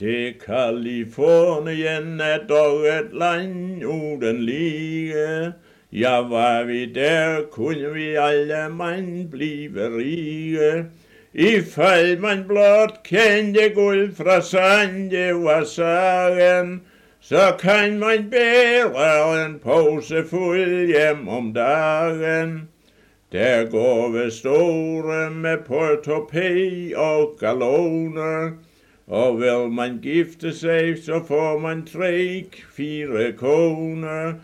Det Kalifornien er dog et land uden lige. Ja, var vi der, kunne vi alle mand blive rige. I fald man blot kendte guld fra sande var sagen, så kan man bære en pose fuld hjem om dagen. Der går ved store med portopé og galoner, og vil man gifte sig, så får man tre, fire koner.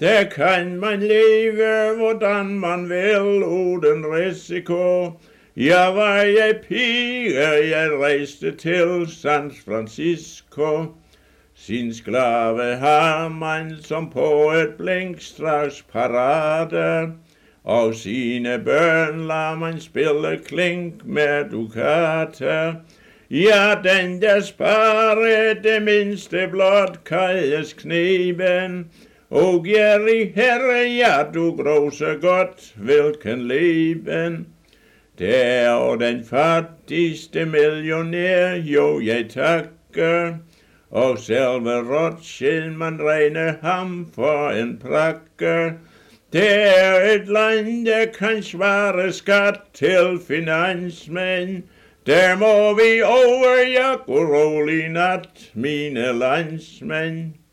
Der kan man leve, hvordan man vil, uden risiko. Jeg var jeg pige, jeg rejste til San Francisco. Sin sklave har man som på et blink straks parade, og sine børn lader man spille klink med dukater. Ja, den der sparer det mindste blot kajes kniven, og Jerry herre, ja, du gråser godt, hvilken leben. Det er den fattigste millionær, jo jeg takker, og selve Rothschild, man regner ham for en prakker. Det er et land, der kan svare skat til finansmænd. Der må vi over, ja, rolig nat, mine landsmænd.